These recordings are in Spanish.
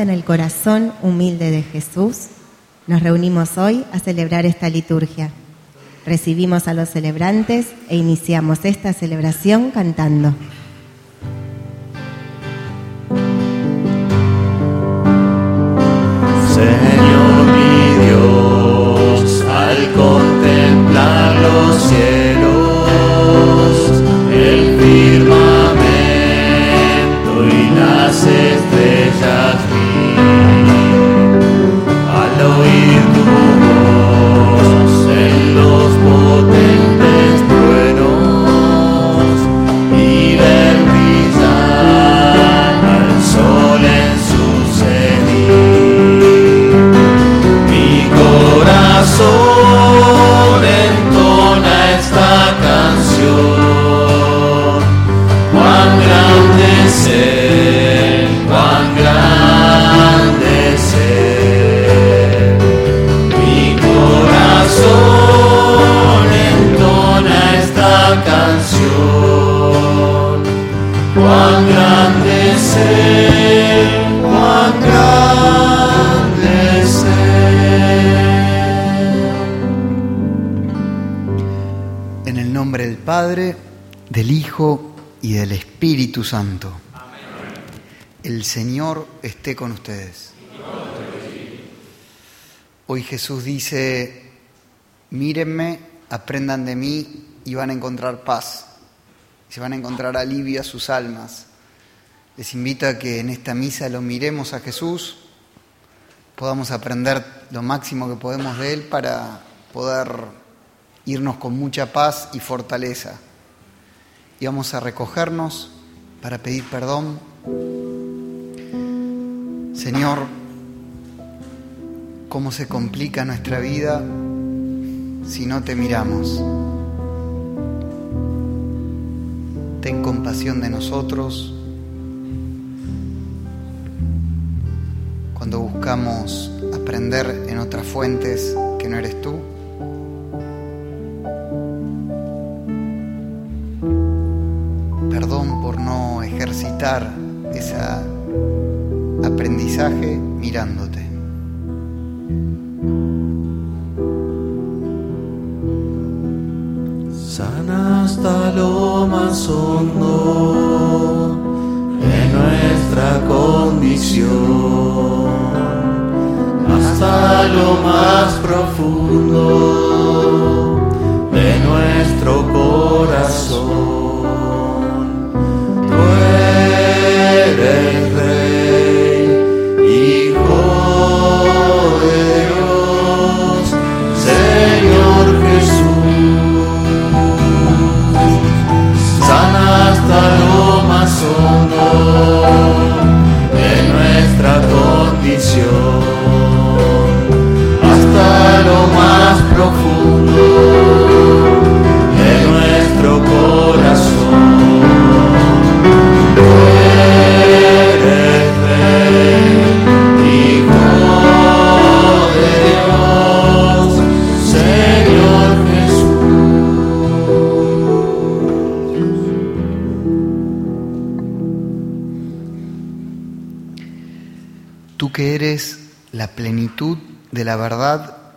en el corazón humilde de Jesús, nos reunimos hoy a celebrar esta liturgia. Recibimos a los celebrantes e iniciamos esta celebración cantando. Espíritu Santo. El Señor esté con ustedes. Hoy Jesús dice, mírenme, aprendan de mí y van a encontrar paz. Se van a encontrar alivio a sus almas. Les invito a que en esta misa lo miremos a Jesús, podamos aprender lo máximo que podemos de Él para poder irnos con mucha paz y fortaleza. Y vamos a recogernos para pedir perdón. Señor, cómo se complica nuestra vida si no te miramos. Ten compasión de nosotros cuando buscamos aprender en otras fuentes que no eres tú. Ejercitar ese aprendizaje mirándote. Sana hasta lo más hondo de nuestra condición, hasta lo más profundo de nuestro corazón.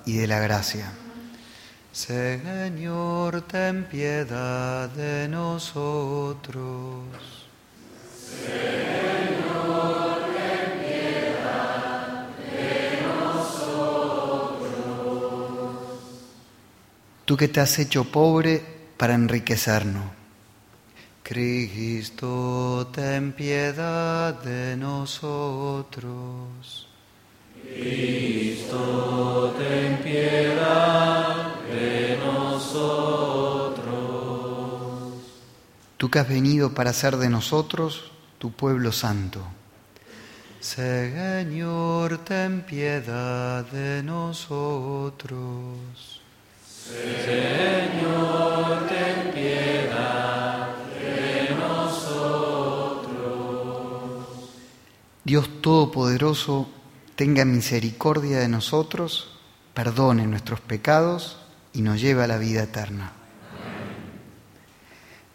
Y de la gracia. Señor, ten piedad de nosotros. Tú que te has hecho pobre para enriquecernos. Cristo, ten piedad de nosotros. Ten piedad de nosotros. Tú que has venido para ser de nosotros tu pueblo santo. Señor, ten piedad de nosotros. Señor, ten piedad de nosotros. Dios Todopoderoso, tenga misericordia de nosotros, perdone nuestros pecados y nos lleve a la vida eterna.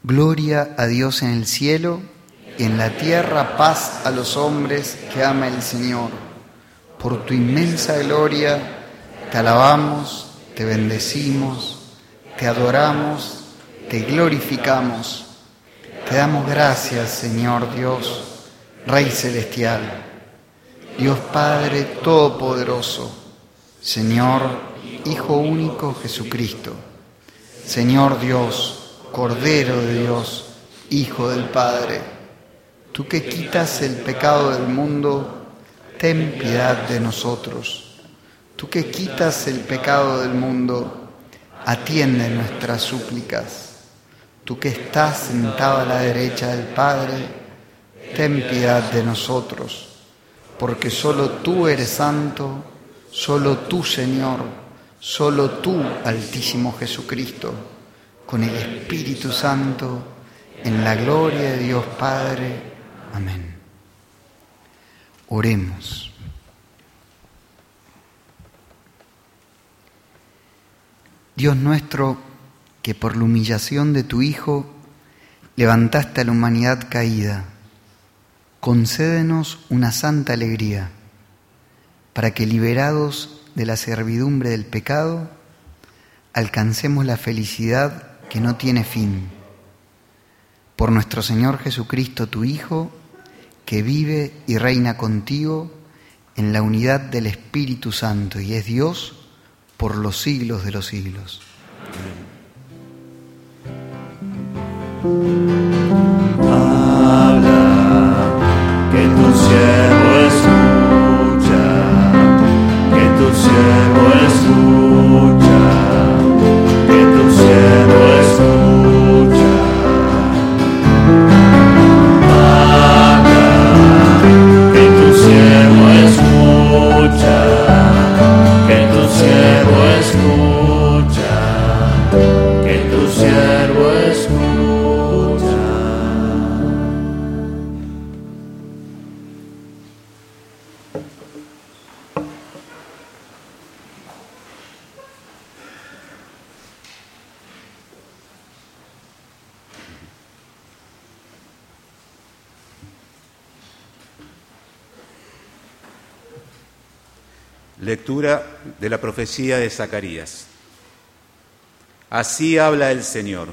Gloria a Dios en el cielo y en la tierra paz a los hombres que ama el Señor. Por tu inmensa gloria te alabamos, te bendecimos, te adoramos, te glorificamos. Te damos gracias, Señor Dios, Rey Celestial, Dios Padre Todopoderoso, Señor Hijo único Jesucristo, Señor Dios, Cordero de Dios, Hijo del Padre Tú que quitas el pecado del mundo, ten piedad de nosotros. Tú que quitas el pecado del mundo, atiende nuestras súplicas. Tú que estás sentado a la derecha del Padre, ten piedad de nosotros, porque solo tú eres santo, solo tú Señor, solo tú Altísimo Jesucristo, con el Espíritu Santo, en la gloria de Dios Padre, Amén. Oremos. Dios nuestro, que por la humillación de tu Hijo levantaste a la humanidad caída, concédenos una santa alegría, para que liberados de la servidumbre del pecado, alcancemos la felicidad que no tiene fin. Por nuestro Señor Jesucristo, tu Hijo, que vive y reina contigo en la unidad del Espíritu Santo y es Dios por los siglos de los siglos. Habla, que tu Lectura de la profecía de Zacarías. Así habla el Señor.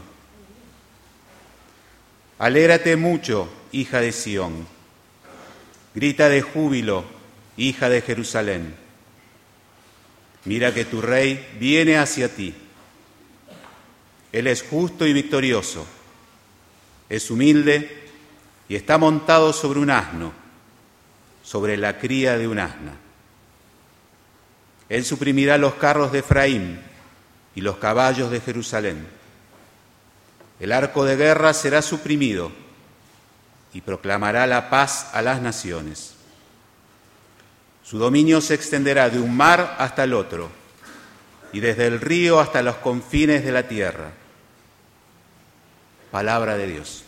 Alégrate mucho, hija de Sión. Grita de júbilo, hija de Jerusalén. Mira que tu rey viene hacia ti. Él es justo y victorioso. Es humilde y está montado sobre un asno, sobre la cría de un asna. Él suprimirá los carros de Efraín y los caballos de Jerusalén. El arco de guerra será suprimido y proclamará la paz a las naciones. Su dominio se extenderá de un mar hasta el otro y desde el río hasta los confines de la tierra. Palabra de Dios.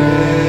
Amen.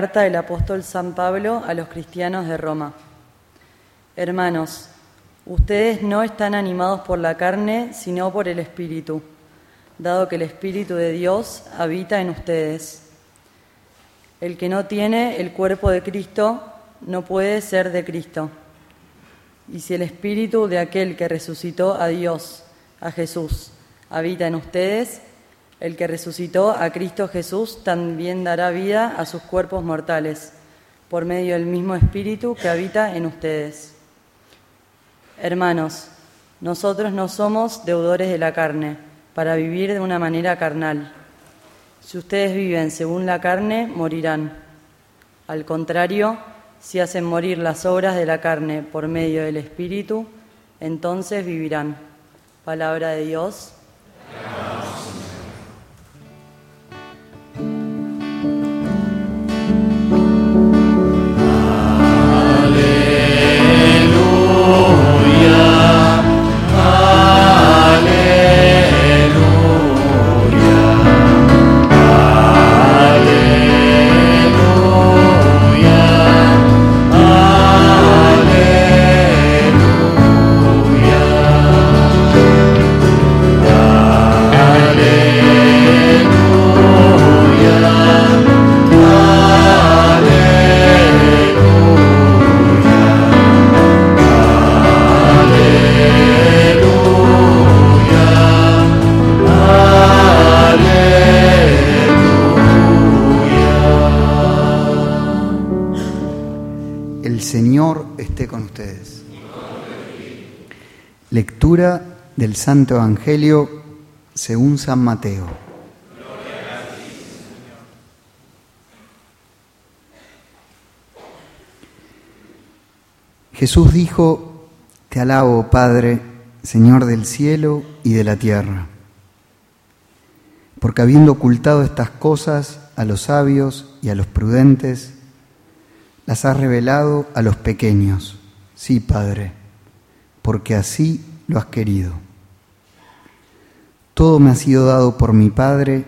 Carta del apóstol San Pablo a los cristianos de Roma. Hermanos, ustedes no están animados por la carne, sino por el Espíritu, dado que el Espíritu de Dios habita en ustedes. El que no tiene el cuerpo de Cristo no puede ser de Cristo. Y si el Espíritu de aquel que resucitó a Dios, a Jesús, habita en ustedes, el que resucitó a Cristo Jesús también dará vida a sus cuerpos mortales, por medio del mismo Espíritu que habita en ustedes. Hermanos, nosotros no somos deudores de la carne, para vivir de una manera carnal. Si ustedes viven según la carne, morirán. Al contrario, si hacen morir las obras de la carne por medio del Espíritu, entonces vivirán. Palabra de Dios. Del Santo Evangelio según San Mateo. Jesús dijo, Te alabo, Padre, Señor del cielo y de la tierra, porque habiendo ocultado estas cosas a los sabios y a los prudentes, las has revelado a los pequeños. Sí, Padre, porque así lo has querido. Todo me ha sido dado por mi Padre,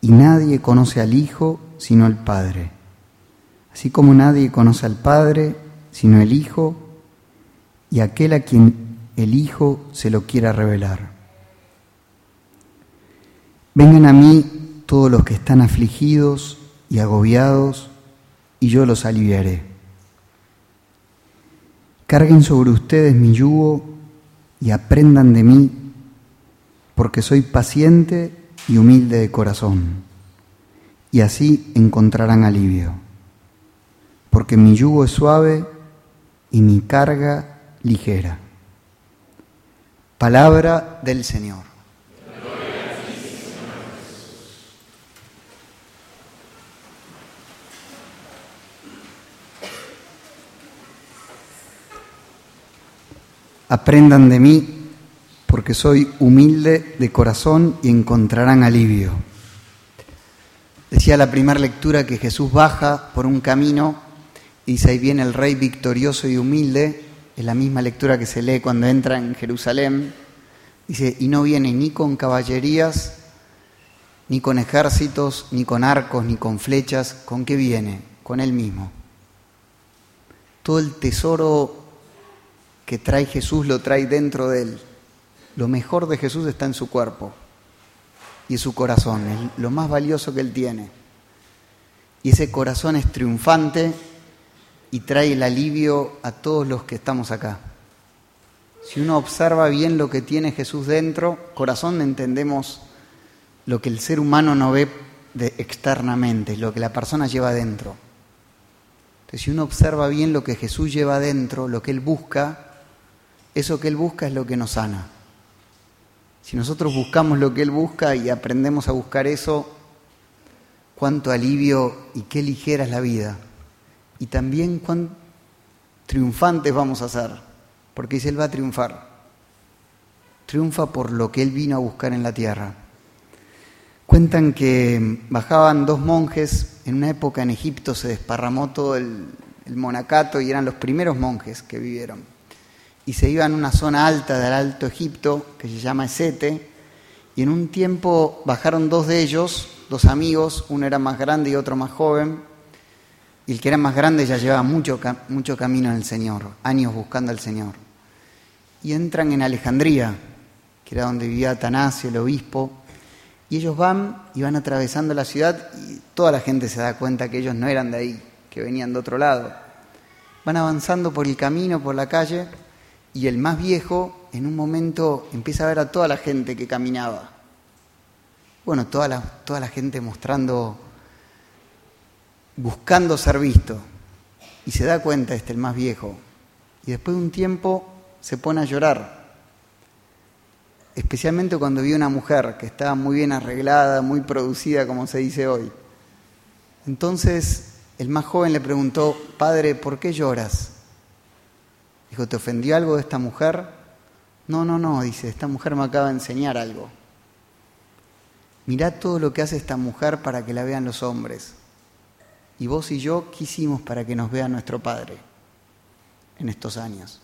y nadie conoce al Hijo sino el Padre, así como nadie conoce al Padre sino el Hijo, y aquel a quien el Hijo se lo quiera revelar. Vengan a mí todos los que están afligidos y agobiados, y yo los aliviaré. Carguen sobre ustedes mi yugo y aprendan de mí, porque soy paciente y humilde de corazón, y así encontrarán alivio, porque mi yugo es suave y mi carga ligera. Palabra del Señor. Aprendan de mí, porque soy humilde de corazón y encontrarán alivio. Decía la primera lectura que Jesús baja por un camino Y dice, ahí viene el rey victorioso y humilde, es la misma lectura que se lee cuando entra en Jerusalén. Dice, y no viene ni con caballerías, ni con ejércitos, ni con arcos, ni con flechas. ¿Con qué viene? Con él mismo. Todo el tesoro que trae Jesús lo trae dentro de él. Lo mejor de Jesús está en su cuerpo y en su corazón, es lo más valioso que él tiene. Y ese corazón es triunfante y trae el alivio a todos los que estamos acá. Si uno observa bien lo que tiene Jesús dentro, corazón entendemos lo que el ser humano no ve de externamente, lo que la persona lleva dentro. Entonces, si uno observa bien lo que Jesús lleva dentro, lo que Él busca, eso que Él busca es lo que nos sana. Si nosotros buscamos lo que Él busca y aprendemos a buscar eso, cuánto alivio y qué ligera es la vida. Y también cuán triunfantes vamos a ser, porque dice Él va a triunfar. Triunfa por lo que Él vino a buscar en la tierra. Cuentan que bajaban dos monjes, en una época en Egipto se desparramó todo el monacato y eran los primeros monjes que vivieron. Y se iban a una zona alta del Alto Egipto, que se llama Esete, y en un tiempo bajaron dos de ellos, dos amigos, uno era más grande y otro más joven, y el que era más grande ya llevaba mucho, mucho camino en el Señor, años buscando al Señor. Y entran en Alejandría, que era donde vivía Atanasio, el obispo, y ellos van y van atravesando la ciudad y toda la gente se da cuenta que ellos no eran de ahí, que venían de otro lado. Van avanzando por el camino, por la calle, y el más viejo en un momento empieza a ver a toda la gente que caminaba. Bueno, toda la, toda la gente mostrando, buscando ser visto. Y se da cuenta este, el más viejo. Y después de un tiempo se pone a llorar especialmente cuando vi una mujer que estaba muy bien arreglada, muy producida, como se dice hoy. Entonces el más joven le preguntó, Padre, ¿por qué lloras? Dijo, ¿te ofendió algo de esta mujer? No, no, no, dice, esta mujer me acaba de enseñar algo. Mirá todo lo que hace esta mujer para que la vean los hombres. Y vos y yo, ¿qué hicimos para que nos vea nuestro Padre en estos años?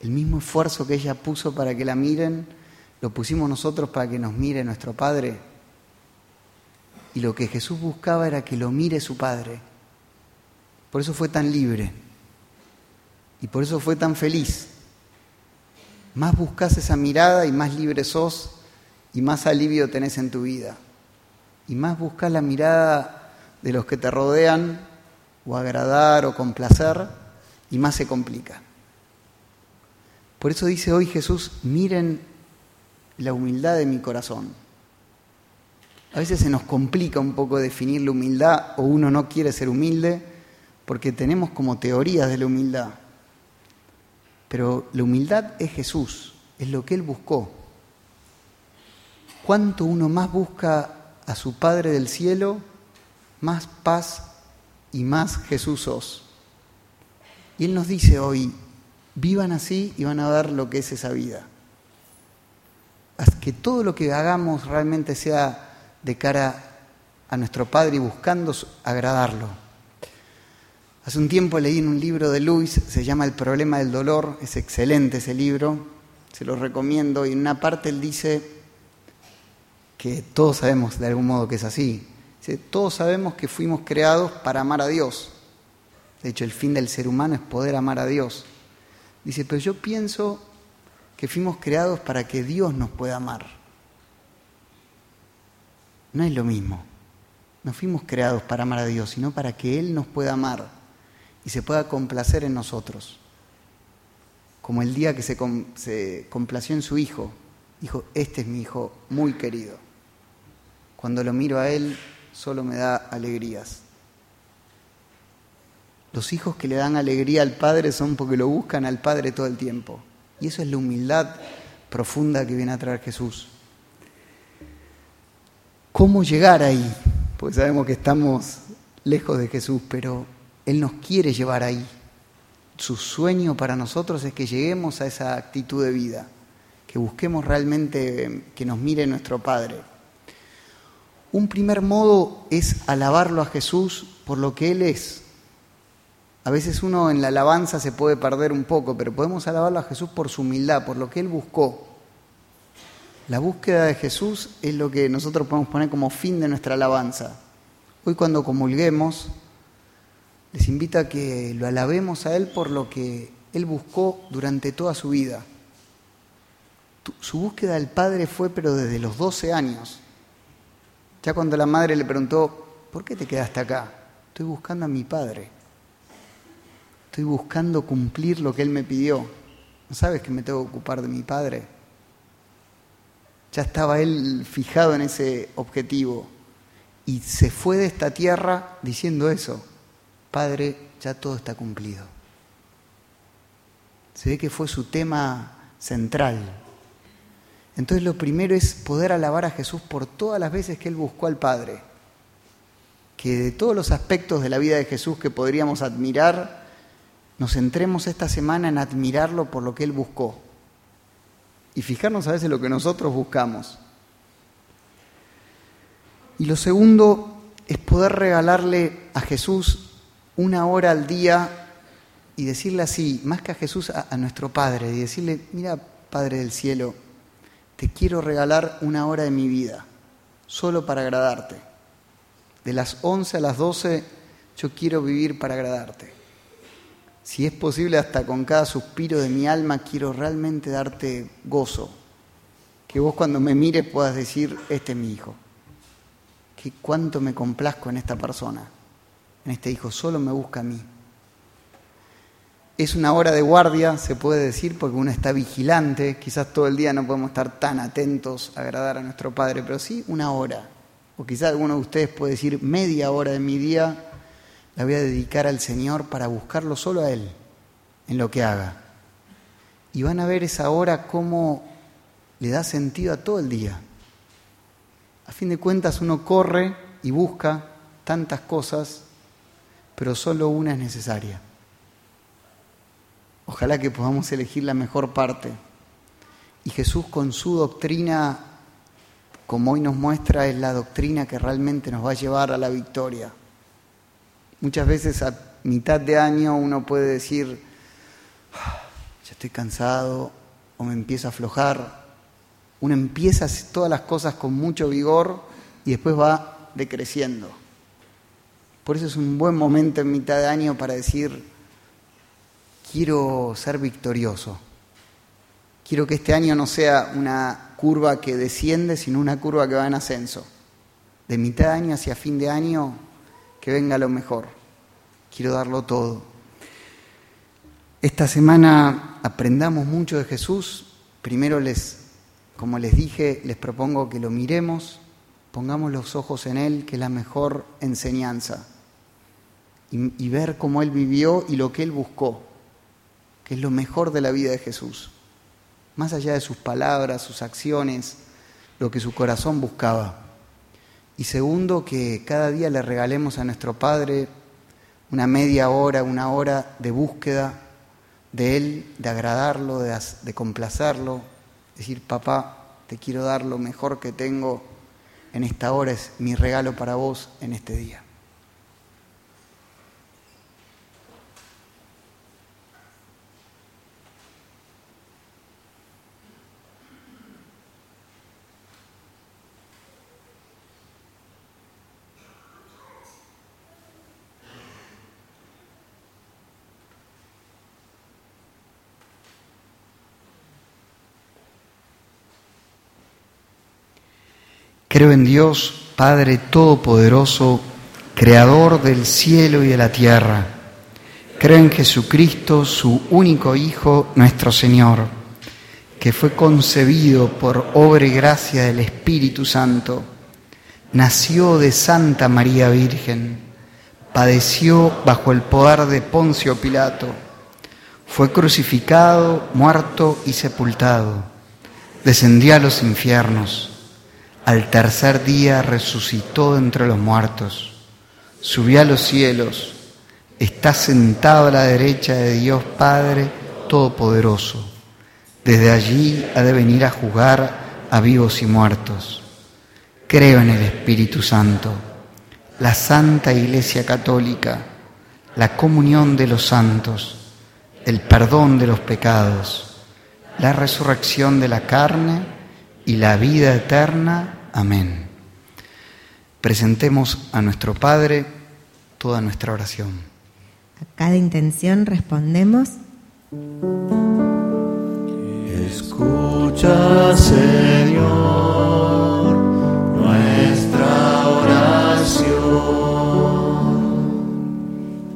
El mismo esfuerzo que ella puso para que la miren, lo pusimos nosotros para que nos mire nuestro Padre. Y lo que Jesús buscaba era que lo mire su Padre. Por eso fue tan libre. Y por eso fue tan feliz. Más buscas esa mirada y más libre sos y más alivio tenés en tu vida. Y más buscas la mirada de los que te rodean o agradar o complacer y más se complica. Por eso dice hoy Jesús, miren la humildad de mi corazón. A veces se nos complica un poco definir la humildad o uno no quiere ser humilde porque tenemos como teorías de la humildad. Pero la humildad es Jesús, es lo que Él buscó. Cuanto uno más busca a su Padre del cielo, más paz y más Jesús sos. Y Él nos dice hoy, Vivan así y van a ver lo que es esa vida. Haz que todo lo que hagamos realmente sea de cara a nuestro Padre y buscando agradarlo. Hace un tiempo leí en un libro de Luis, se llama El problema del dolor, es excelente ese libro, se lo recomiendo, y en una parte él dice que todos sabemos de algún modo que es así. Dice, todos sabemos que fuimos creados para amar a Dios. De hecho, el fin del ser humano es poder amar a Dios. Dice, pero yo pienso que fuimos creados para que Dios nos pueda amar. No es lo mismo. No fuimos creados para amar a Dios, sino para que Él nos pueda amar y se pueda complacer en nosotros. Como el día que se, complació en su Hijo, dijo, este es mi Hijo muy querido. Cuando lo miro a Él, solo me da alegrías. Los hijos que le dan alegría al Padre son porque lo buscan al Padre todo el tiempo. Y eso es la humildad profunda que viene a traer Jesús. ¿Cómo llegar ahí? Pues sabemos que estamos lejos de Jesús, pero Él nos quiere llevar ahí. Su sueño para nosotros es que lleguemos a esa actitud de vida, que busquemos realmente que nos mire nuestro Padre. Un primer modo es alabarlo a Jesús por lo que Él es. A veces uno en la alabanza se puede perder un poco, pero podemos alabarlo a Jesús por su humildad, por lo que Él buscó. La búsqueda de Jesús es lo que nosotros podemos poner como fin de nuestra alabanza. Hoy cuando comulguemos, les invito a que lo alabemos a Él por lo que Él buscó durante toda su vida. Su búsqueda del Padre fue pero desde los 12 años. Ya cuando la madre le preguntó, ¿por qué te quedaste acá? Estoy buscando a mi Padre. Estoy buscando cumplir lo que Él me pidió. ¿No sabes que me tengo que ocupar de mi Padre? Ya estaba Él fijado en ese objetivo y se fue de esta tierra diciendo eso. Padre, ya todo está cumplido. Se ve que fue su tema central. Entonces lo primero es poder alabar a Jesús por todas las veces que Él buscó al Padre. Que de todos los aspectos de la vida de Jesús que podríamos admirar, nos centremos esta semana en admirarlo por lo que Él buscó. Y fijarnos a veces lo que nosotros buscamos. Y lo segundo es poder regalarle a Jesús una hora al día y decirle así, más que a Jesús, a, nuestro Padre, y decirle, mira, Padre del cielo, te quiero regalar una hora de mi vida, solo para agradarte. De las 11 a las 12 yo quiero vivir para agradarte. Si es posible, hasta con cada suspiro de mi alma, quiero realmente darte gozo. Que vos cuando me mires puedas decir, este es mi hijo. Que cuánto me complazco en esta persona, en este hijo, solo me busca a mí. Es una hora de guardia, se puede decir, porque uno está vigilante. Quizás todo el día no podemos estar tan atentos a agradar a nuestro Padre, pero sí una hora. O quizás alguno de ustedes puede decir media hora de mi día la voy a dedicar al Señor para buscarlo solo a Él en lo que haga. Y van a ver esa hora cómo le da sentido a todo el día. A fin de cuentas uno corre y busca tantas cosas, pero solo una es necesaria. Ojalá que podamos elegir la mejor parte. Y Jesús con su doctrina, como hoy nos muestra, es la doctrina que realmente nos va a llevar a la victoria. Muchas veces a mitad de año uno puede decir, ya estoy cansado o me empiezo a aflojar. Uno empieza todas las cosas con mucho vigor y después va decreciendo. Por eso es un buen momento en mitad de año para decir, quiero ser victorioso. Quiero que este año no sea una curva que desciende, sino una curva que va en ascenso. De mitad de año hacia fin de año que venga lo mejor. Quiero darlo todo. Esta semana aprendamos mucho de Jesús. Primero les, como les dije, les propongo que lo miremos, pongamos los ojos en Él, que es la mejor enseñanza, y, ver cómo Él vivió y lo que Él buscó, que es lo mejor de la vida de Jesús. Más allá de sus palabras, sus acciones, lo que su corazón buscaba. Y segundo, que cada día le regalemos a nuestro Padre una media hora, una hora de búsqueda de Él, de agradarlo, de complacerlo, decir, papá, te quiero dar lo mejor que tengo en esta hora, es mi regalo para vos en este día. Creo en Dios, Padre Todopoderoso, Creador del cielo y de la tierra. Creo en Jesucristo, su único Hijo, nuestro Señor, que fue concebido por obra y gracia del Espíritu Santo. Nació de Santa María Virgen, padeció bajo el poder de Poncio Pilato, fue crucificado, muerto y sepultado, descendió a los infiernos al tercer día resucitó entre los muertos, subió a los cielos, está sentado a la derecha de Dios Padre Todopoderoso. Desde allí ha de venir a juzgar a vivos y muertos. Creo en el Espíritu Santo, la Santa Iglesia Católica, la comunión de los santos, el perdón de los pecados, la resurrección de la carne y la vida eterna. Amén. Presentemos a nuestro Padre toda nuestra oración. A cada intención respondemos. Escucha, Señor, nuestra oración.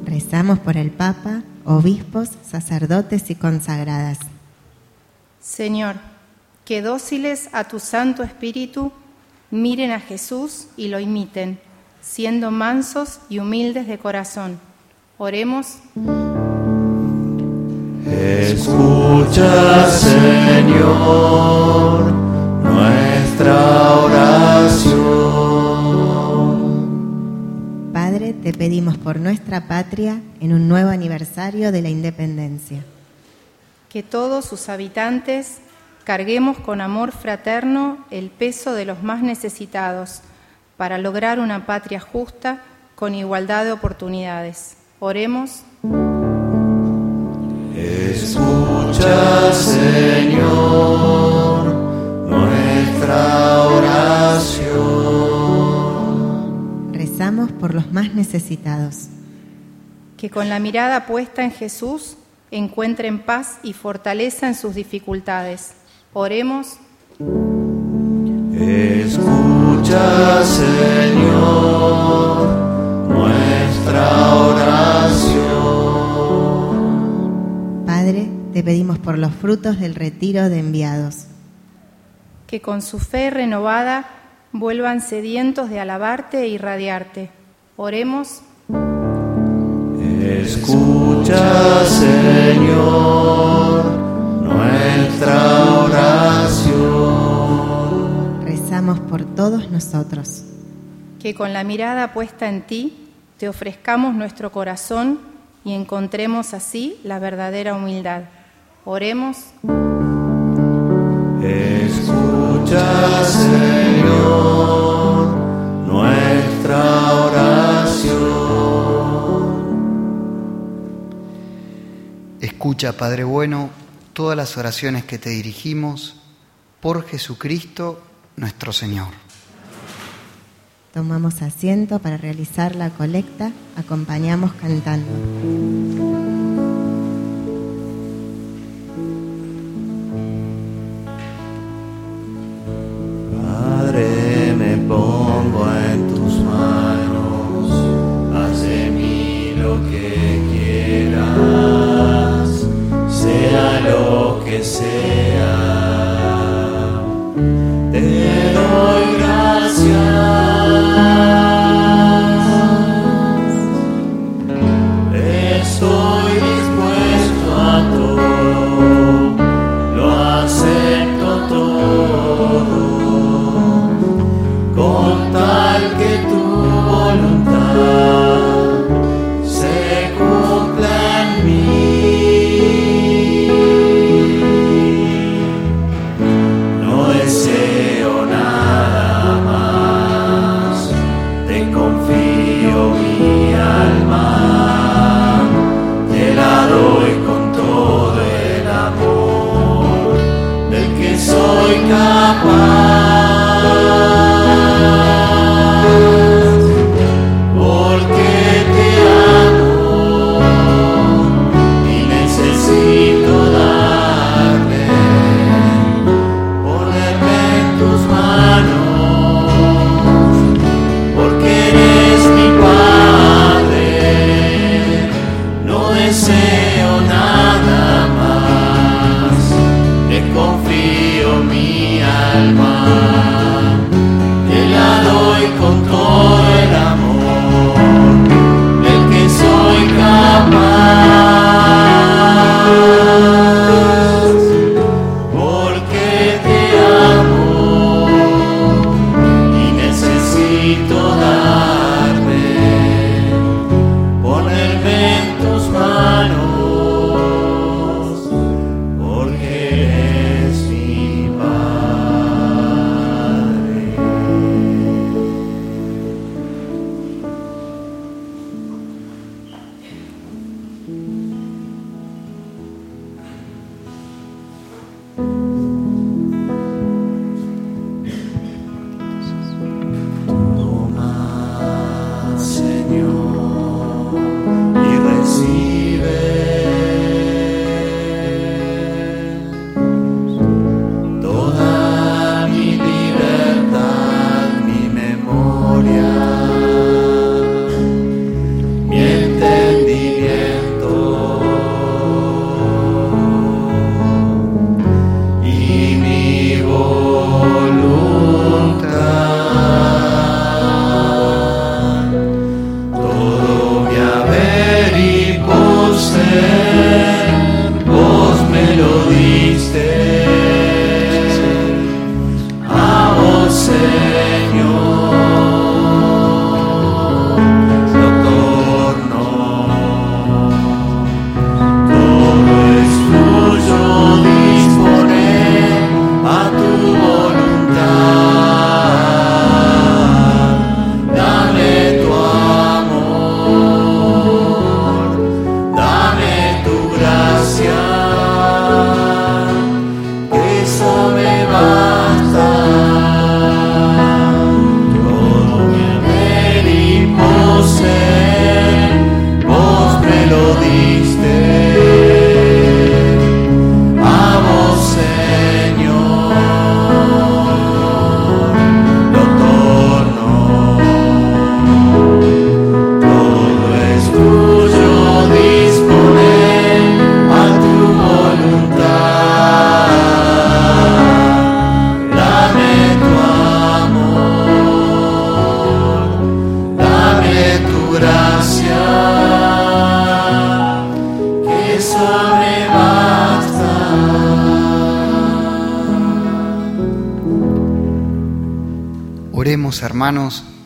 Rezamos por el Papa, obispos, sacerdotes y consagradas. Señor, que dóciles a tu Santo Espíritu miren a Jesús y lo imiten, siendo mansos y humildes de corazón. Oremos. Escucha, Señor, nuestra oración. Padre, te pedimos por nuestra patria en un nuevo aniversario de la independencia. Que todos sus habitantes carguemos con amor fraterno el peso de los más necesitados para lograr una patria justa con igualdad de oportunidades. Oremos. Escucha, Señor, nuestra oración. Rezamos por los más necesitados. Que con la mirada puesta en Jesús encuentren paz y fortaleza en sus dificultades. Oremos. Escucha, Señor, nuestra oración. Padre, te pedimos por los frutos del retiro de enviados. Que con su fe renovada vuelvan sedientos de alabarte e irradiarte. Oremos. Escucha, Señor, nuestra oración. Rezamos por todos nosotros. Que con la mirada puesta en ti te ofrezcamos nuestro corazón y encontremos así la verdadera humildad. Oremos. Escucha, Señor, nuestra oración. Escucha, Padre bueno, todas las oraciones que te dirigimos por Jesucristo nuestro Señor. Tomamos asiento para realizar la colecta. Acompañamos cantando. Alma,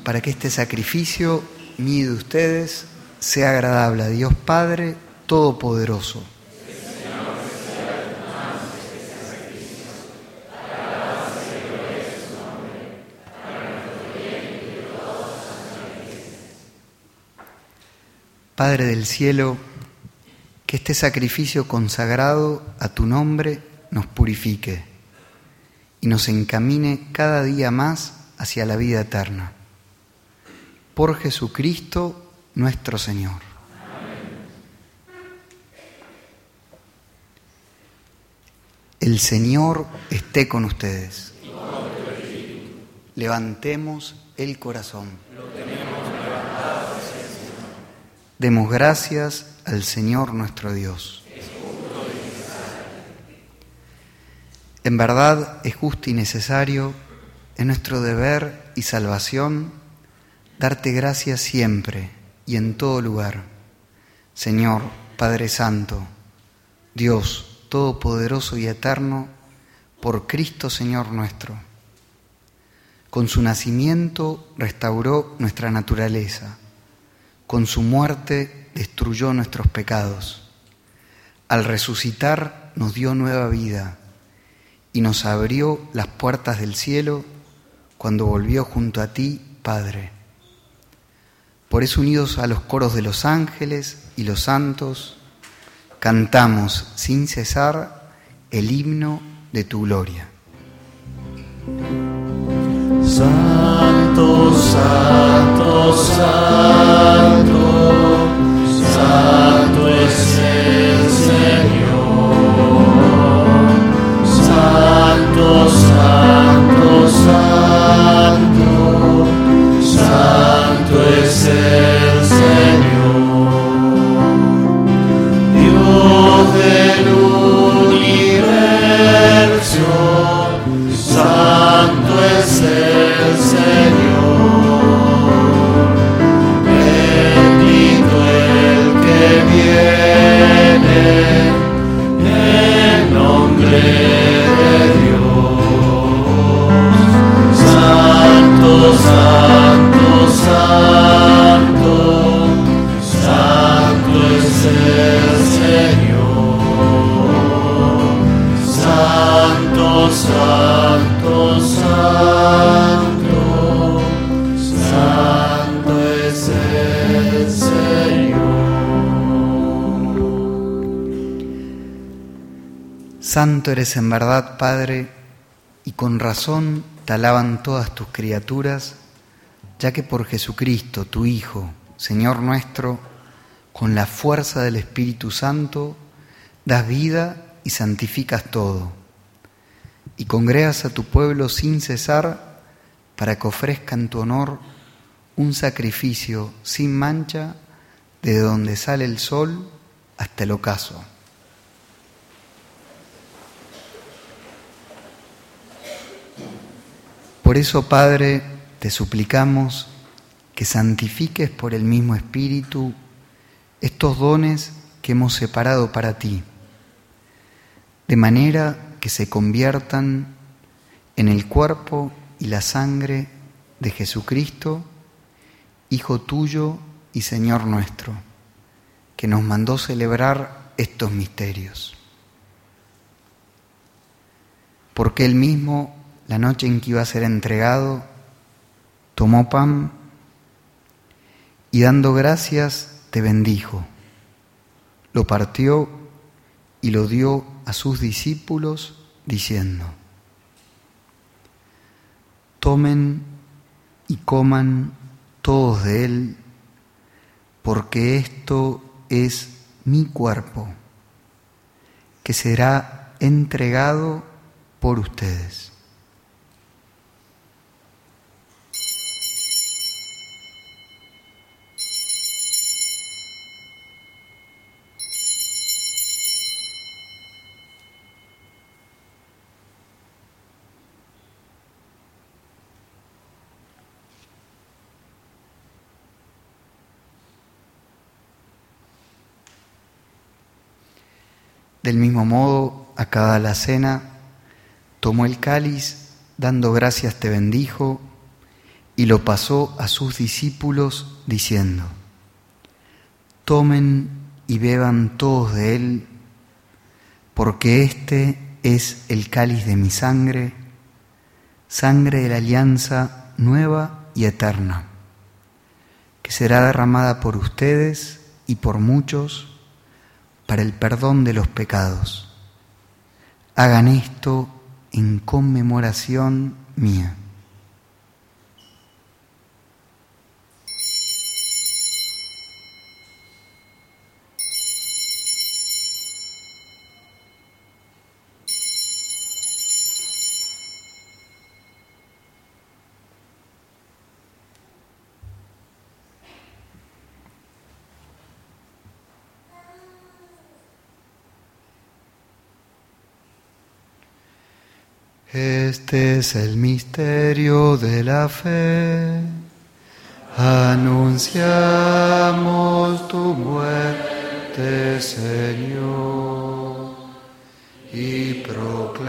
para que este sacrificio mío de ustedes sea agradable a Dios Padre Todopoderoso. Padre del cielo, que este sacrificio consagrado a tu nombre nos purifique y nos encamine cada día más hacia la vida eterna. Por Jesucristo nuestro Señor. El Señor esté con ustedes. Levantemos el corazón. Demos gracias al Señor nuestro Dios. En verdad es justo y necesario, en nuestro deber y salvación, darte gracias siempre y en todo lugar. Señor, Padre Santo, Dios Todopoderoso y Eterno, por Cristo Señor nuestro. Con su nacimiento restauró nuestra naturaleza, con su muerte destruyó nuestros pecados, al resucitar nos dio nueva vida y nos abrió las puertas del cielo cuando volvió junto a ti, Padre. Por eso unidos a los coros de los ángeles y los santos, cantamos sin cesar el himno de tu gloria. Santo, santo, santo, Santo eres en verdad, Padre, y con razón te alaban todas tus criaturas, ya que por Jesucristo, tu Hijo, Señor nuestro, con la fuerza del Espíritu Santo, das vida y santificas todo, y congregas a tu pueblo sin cesar para que ofrezca en tu honor un sacrificio sin mancha de donde sale el sol hasta el ocaso. Por eso, Padre, te suplicamos que santifiques por el mismo Espíritu estos dones que hemos separado para ti, de manera que se conviertan en el cuerpo y la sangre de Jesucristo, Hijo tuyo y Señor nuestro, que nos mandó celebrar estos misterios. Porque Él mismo, la noche en que iba a ser entregado, tomó pan y dando gracias te bendijo, lo partió y lo dio a sus discípulos diciendo, tomen y coman todos de él, porque esto es mi cuerpo, que será entregado por ustedes. Del mismo modo, acabada la cena, tomó el cáliz, dando gracias te bendijo, y lo pasó a sus discípulos diciendo, tomen y beban todos de él, porque este es el cáliz de mi sangre, sangre de la alianza nueva y eterna, que será derramada por ustedes y por muchos para el perdón de los pecados. Hagan esto en conmemoración mía. Este es el misterio de la fe. Anunciamos tu muerte, Señor, y proclamamos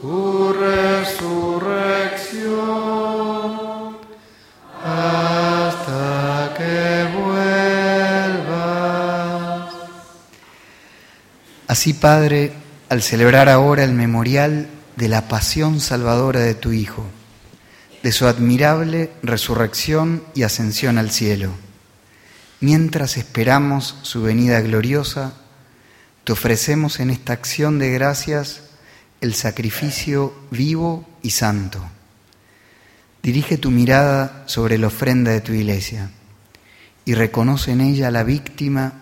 tu resurrección hasta que vuelvas. Así, Padre, al celebrar ahora el memorial de la pasión salvadora de tu Hijo, de su admirable resurrección y ascensión al cielo. Mientras esperamos su venida gloriosa, te ofrecemos en esta acción de gracias el sacrificio vivo y santo. Dirige tu mirada sobre la ofrenda de tu iglesia y reconoce en ella la víctima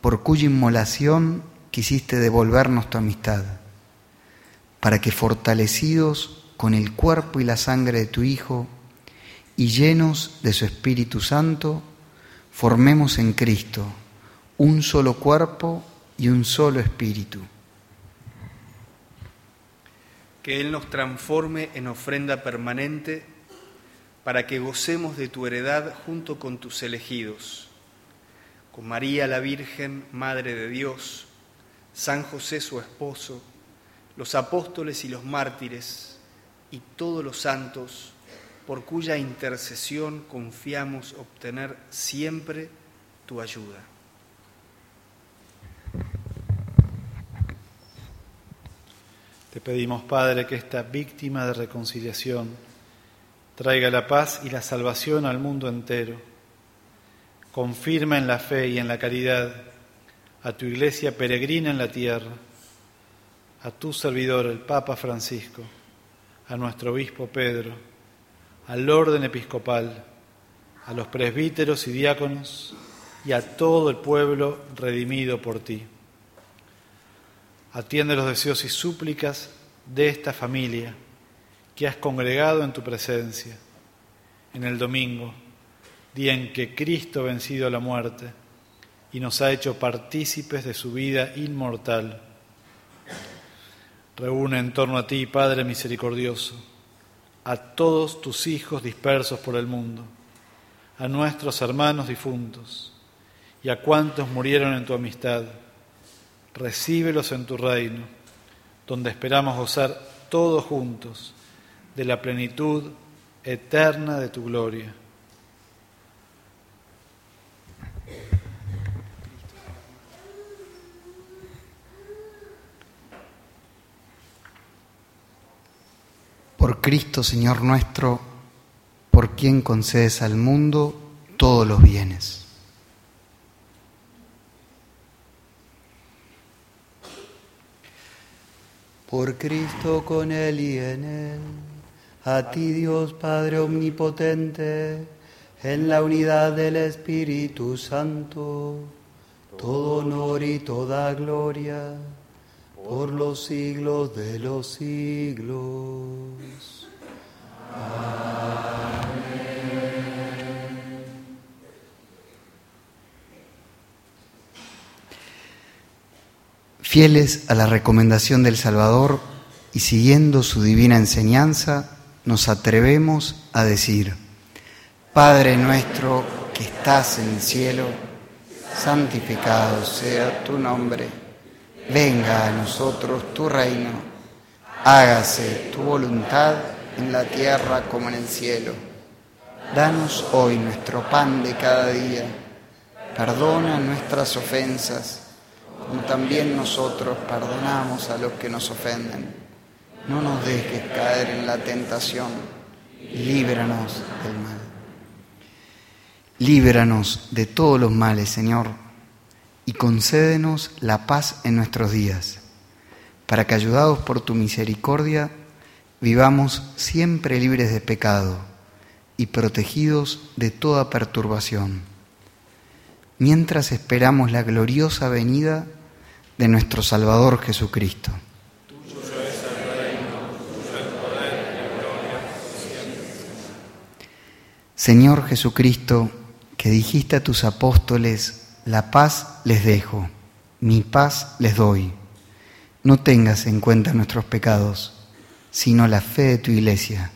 por cuya inmolación quisiste devolvernos tu amistad, para que fortalecidos con el cuerpo y la sangre de tu Hijo y llenos de su Espíritu Santo, formemos en Cristo un solo cuerpo y un solo espíritu. Que Él nos transforme en ofrenda permanente para que gocemos de tu heredad junto con tus elegidos, con María la Virgen, Madre de Dios, San José su esposo, los apóstoles y los mártires y todos los santos, por cuya intercesión confiamos obtener siempre tu ayuda. Te pedimos, Padre, que esta víctima de reconciliación traiga la paz y la salvación al mundo entero. Confirma en la fe y en la caridad a tu iglesia peregrina en la tierra, a tu servidor, el Papa Francisco, a nuestro obispo Pedro, al orden episcopal, a los presbíteros y diáconos y a todo el pueblo redimido por ti. Atiende los deseos y súplicas de esta familia que has congregado en tu presencia en el domingo, día en que Cristo vencido a la muerte y nos ha hecho partícipes de su vida inmortal. Reúne en torno a ti, Padre misericordioso, a todos tus hijos dispersos por el mundo, a nuestros hermanos difuntos y a cuantos murieron en tu amistad. Recíbelos en tu reino, donde esperamos gozar todos juntos de la plenitud eterna de tu gloria. Por Cristo Señor nuestro, por quien concedes al mundo todos los bienes. Por Cristo con Él y en Él, a ti Dios Padre Omnipotente, en la unidad del Espíritu Santo, todo honor y toda gloria por los siglos de los siglos. Amén. Fieles a la recomendación del Salvador y siguiendo su divina enseñanza, nos atrevemos a decir, Padre nuestro que estás en el cielo, santificado sea tu nombre venga a nosotros tu reino, hágase tu voluntad en la tierra como en el cielo. Danos hoy nuestro pan de cada día. Perdona nuestras ofensas, como también nosotros perdonamos a los que nos ofenden. No nos dejes caer en la tentación, líbranos del mal. Líbranos de todos los males, Señor, concédenos la paz en nuestros días, para que, ayudados por tu misericordia, vivamos siempre libres de pecado y protegidos de toda perturbación, mientras esperamos la gloriosa venida de nuestro Salvador Jesucristo. Señor Jesucristo, que dijiste a tus apóstoles, la paz les dejo, mi paz les doy. No tengas en cuenta nuestros pecados, sino la fe de tu iglesia,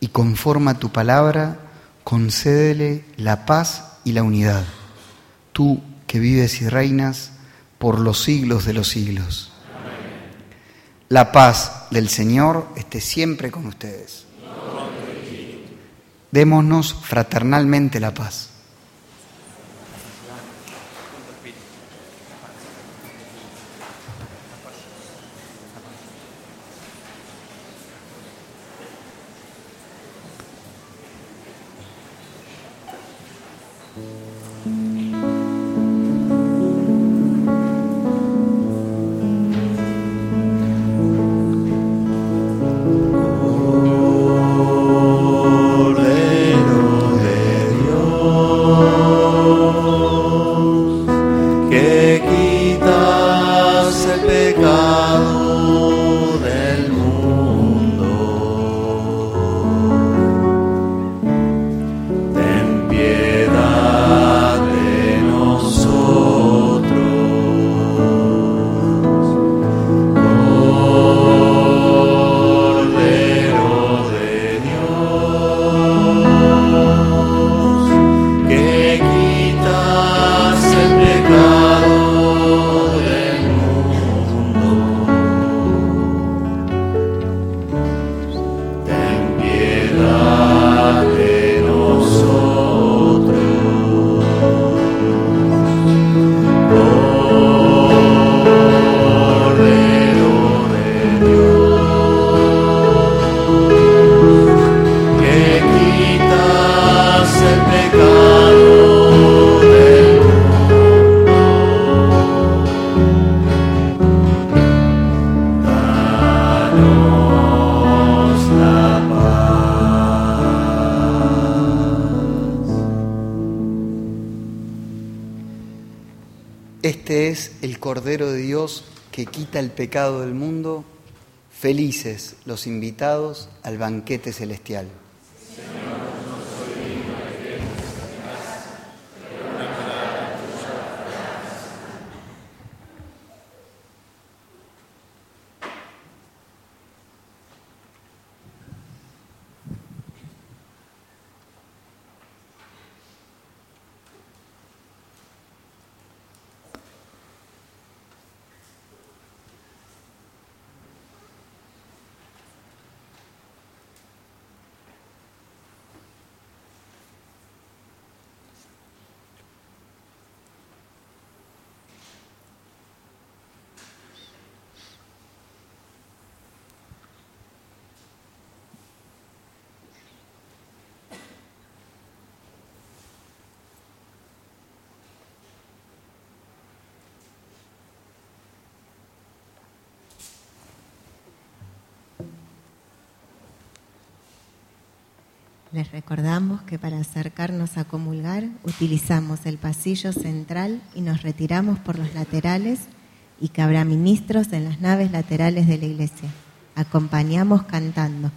y conforma tu palabra, concédele la paz y la unidad, tú que vives y reinas por los siglos de los siglos. La paz del Señor esté siempre con ustedes. Démonos fraternalmente la paz. Que quita el pecado del mundo. Felices los invitados al banquete celestial. Les recordamos que para acercarnos a comulgar utilizamos el pasillo central y nos retiramos por los laterales y que habrá ministros en las naves laterales de la iglesia. Acompañamos cantando.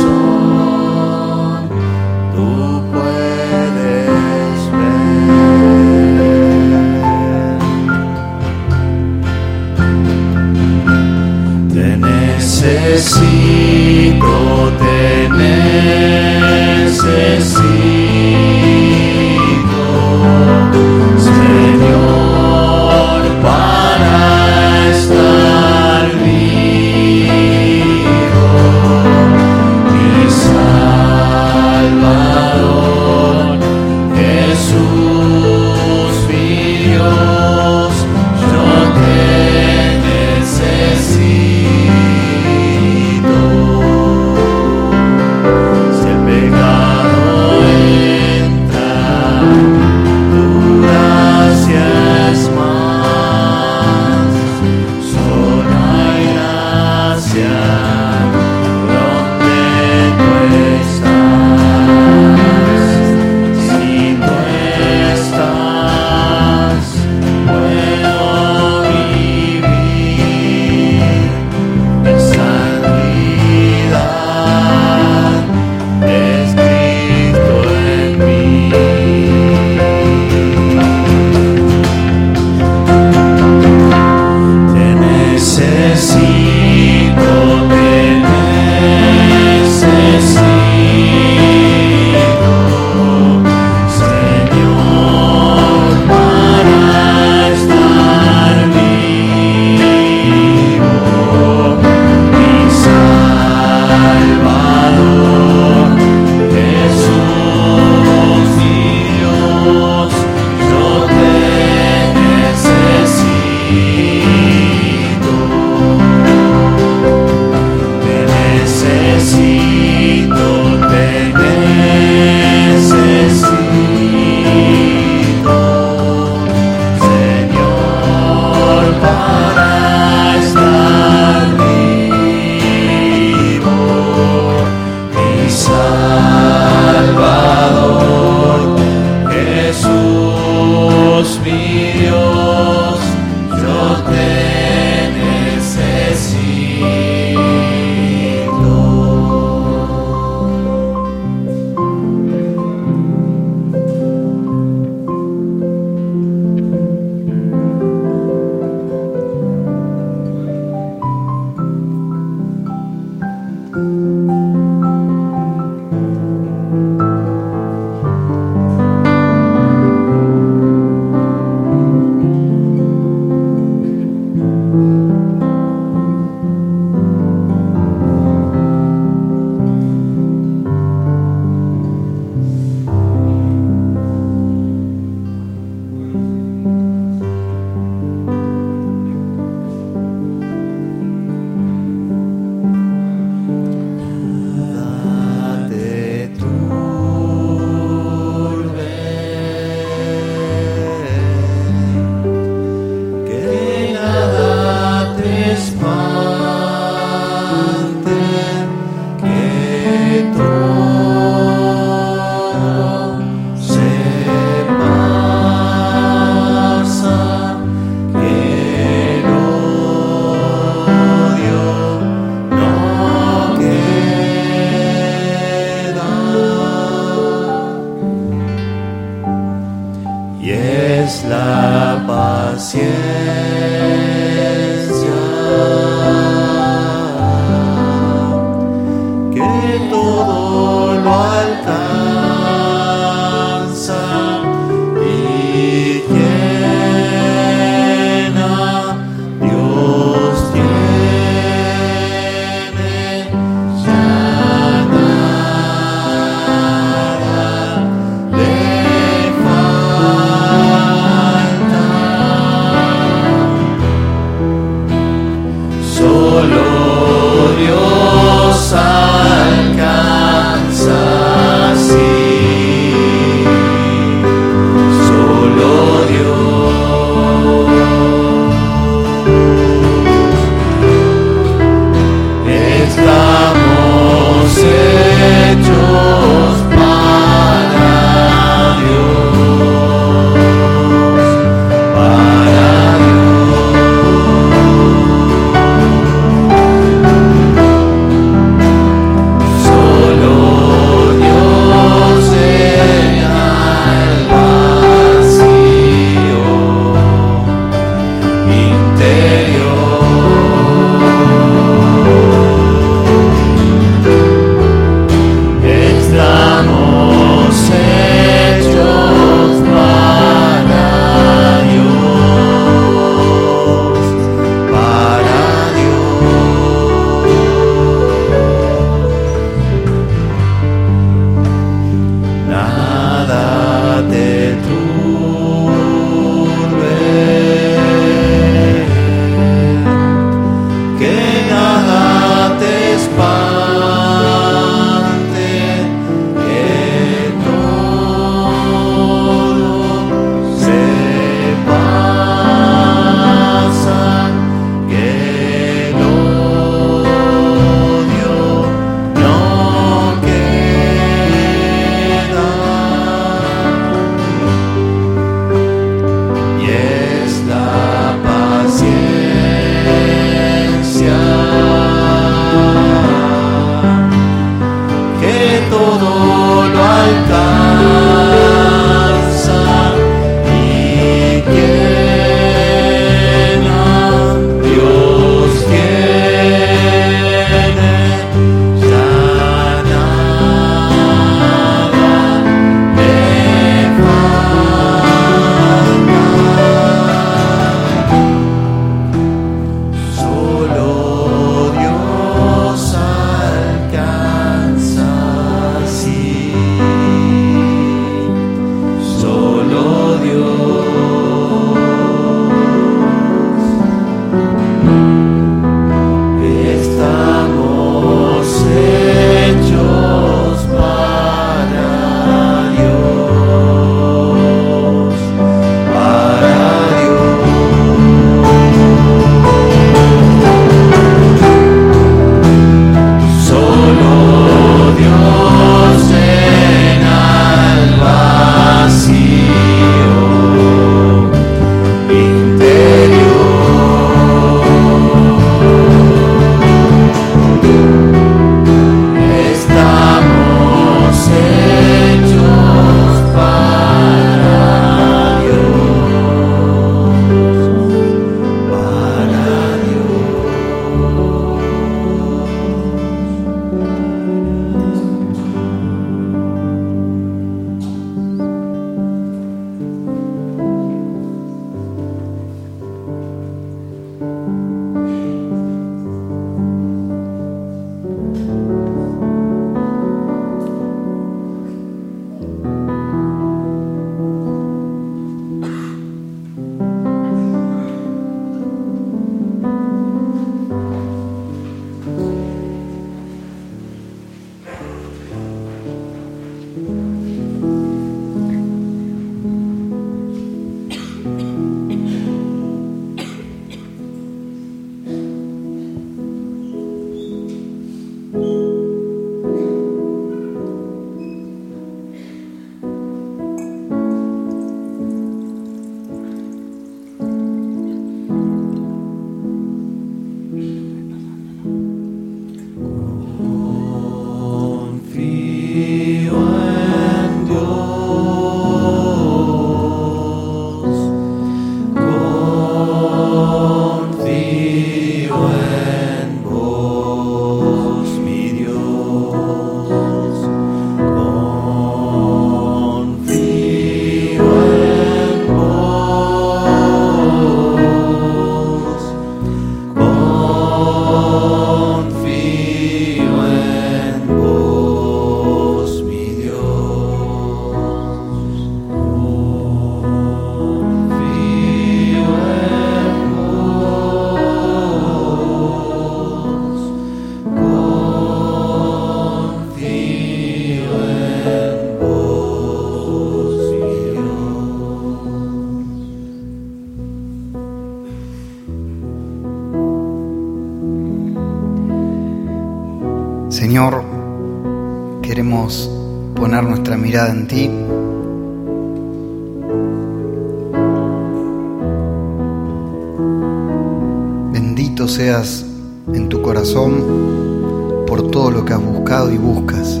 Por todo lo que has buscado y buscas.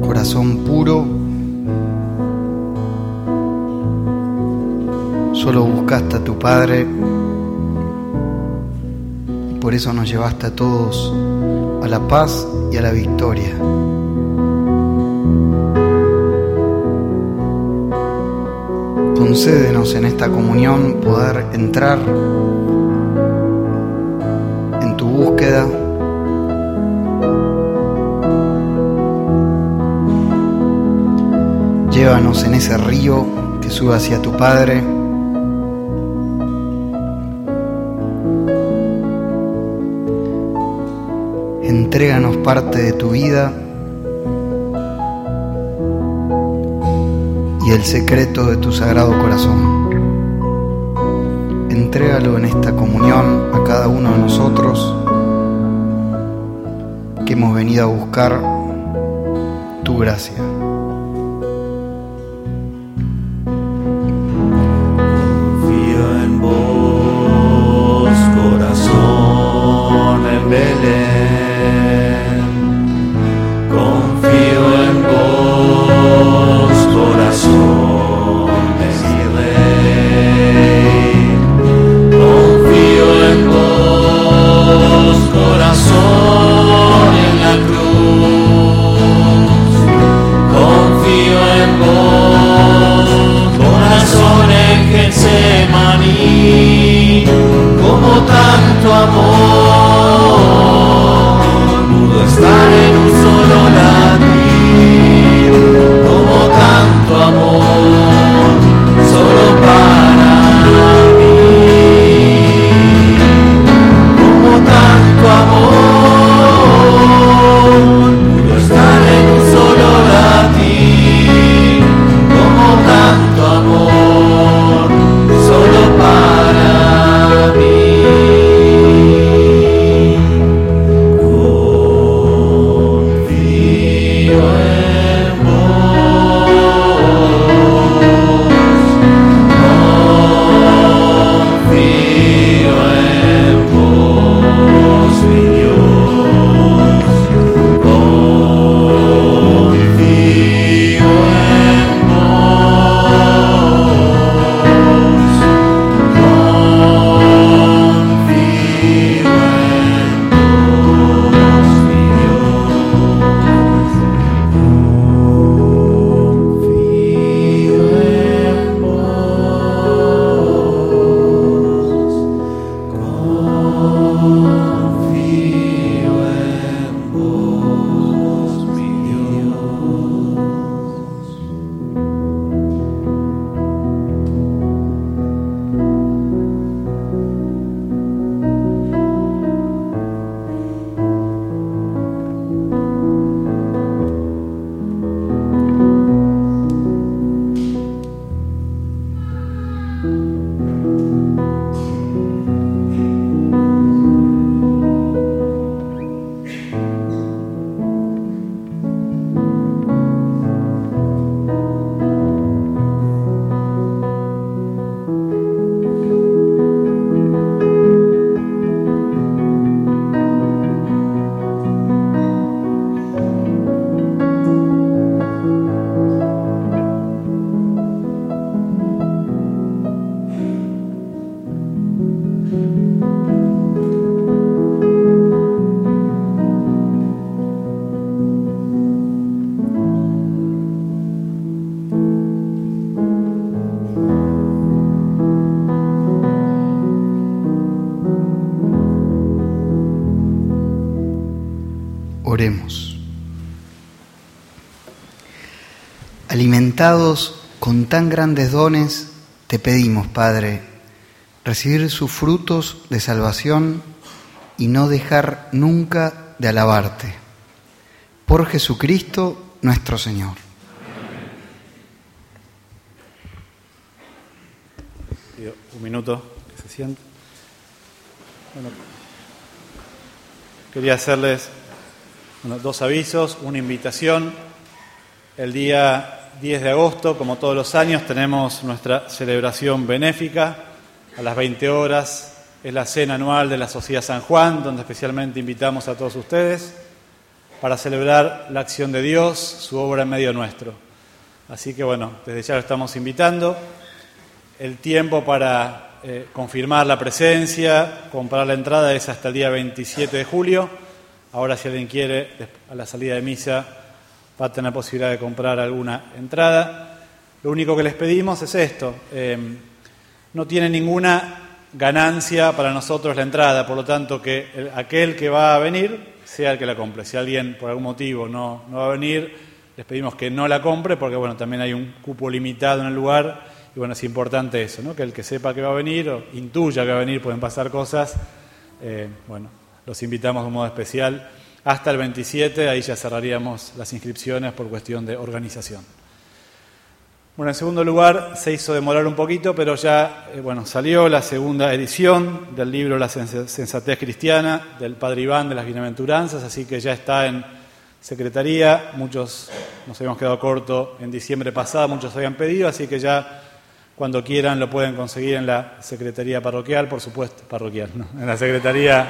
Corazón puro, solo buscaste a tu Padre y por eso nos llevaste a todos a la paz y a la victoria. Concédenos en esta comunión poder entrar búsqueda. Llévanos en ese río que sube hacia tu Padre. Entréganos parte de tu vida y el secreto de tu sagrado corazón. Entrégalo en esta comunión a cada uno de nosotros hemos venido a buscar tu gracia. Con tan grandes dones, te pedimos, Padre, recibir sus frutos de salvación y no dejar nunca de alabarte. Por Jesucristo nuestro Señor. Un minuto, que se siente. Bueno, quería hacerles dos avisos, una invitación. El día 10 de agosto, como todos los años, tenemos nuestra celebración benéfica a las 20 horas. Es la cena anual de la Sociedad San Juan, donde especialmente invitamos a todos ustedes para celebrar la acción de Dios, su obra en medio nuestro. Así que bueno, desde ya lo estamos invitando. El tiempo para eh, confirmar la presencia, comprar la entrada es hasta el día 27 de julio. Ahora si alguien quiere, a la salida de misa, va a tener posibilidad de comprar alguna entrada. Lo único que les pedimos es esto. Eh, no tiene ninguna ganancia para nosotros la entrada, por lo tanto que aquel que va a venir sea el que la compre. Si alguien por algún motivo no, no va a venir, les pedimos que no la compre porque bueno, también hay un cupo limitado en el lugar y bueno, es importante eso, ¿no? que el que sepa que va a venir o intuya que va a venir, pueden pasar cosas, eh, bueno, los invitamos de un modo especial hasta el 27, ahí ya cerraríamos las inscripciones por cuestión de organización. Bueno, en segundo lugar, se hizo demorar un poquito, pero ya eh, bueno, salió la segunda edición del libro La Sensatez Cristiana del Padre Iván de las Bienaventuranzas, así que ya está en Secretaría. Muchos nos habíamos quedado corto en diciembre pasado, muchos habían pedido, así que ya cuando quieran lo pueden conseguir en la Secretaría Parroquial, por supuesto, parroquial, ¿no? en la Secretaría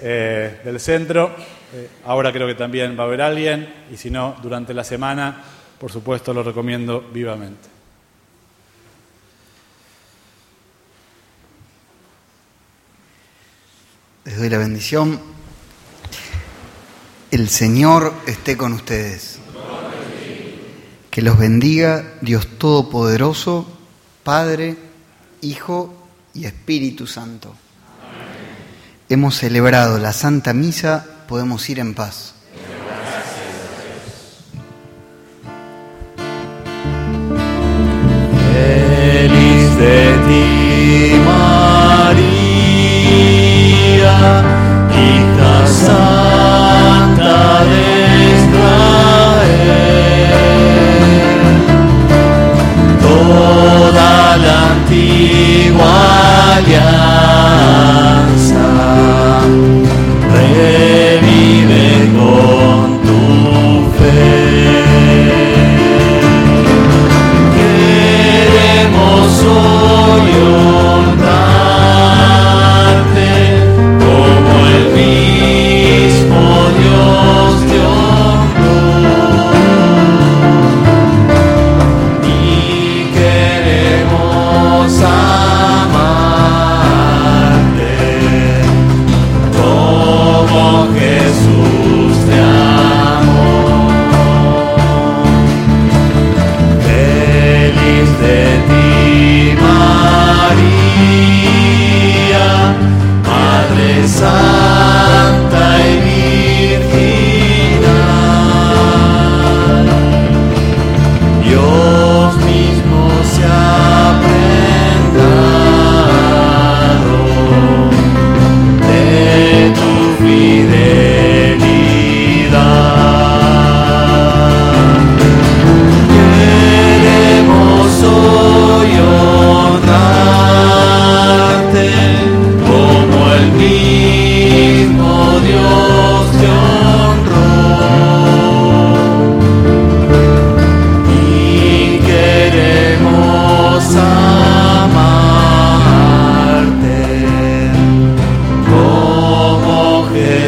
eh, del Centro. Eh, ahora creo que también va a haber alguien, y si no, durante la semana por supuesto lo recomiendo vivamente. Les doy la bendición. El Señor esté con ustedes. Que los bendiga Dios Todopoderoso, Padre, Hijo y Espíritu Santo. Hemos celebrado la Santa Misa, podemos ir en paz.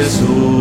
Jesús.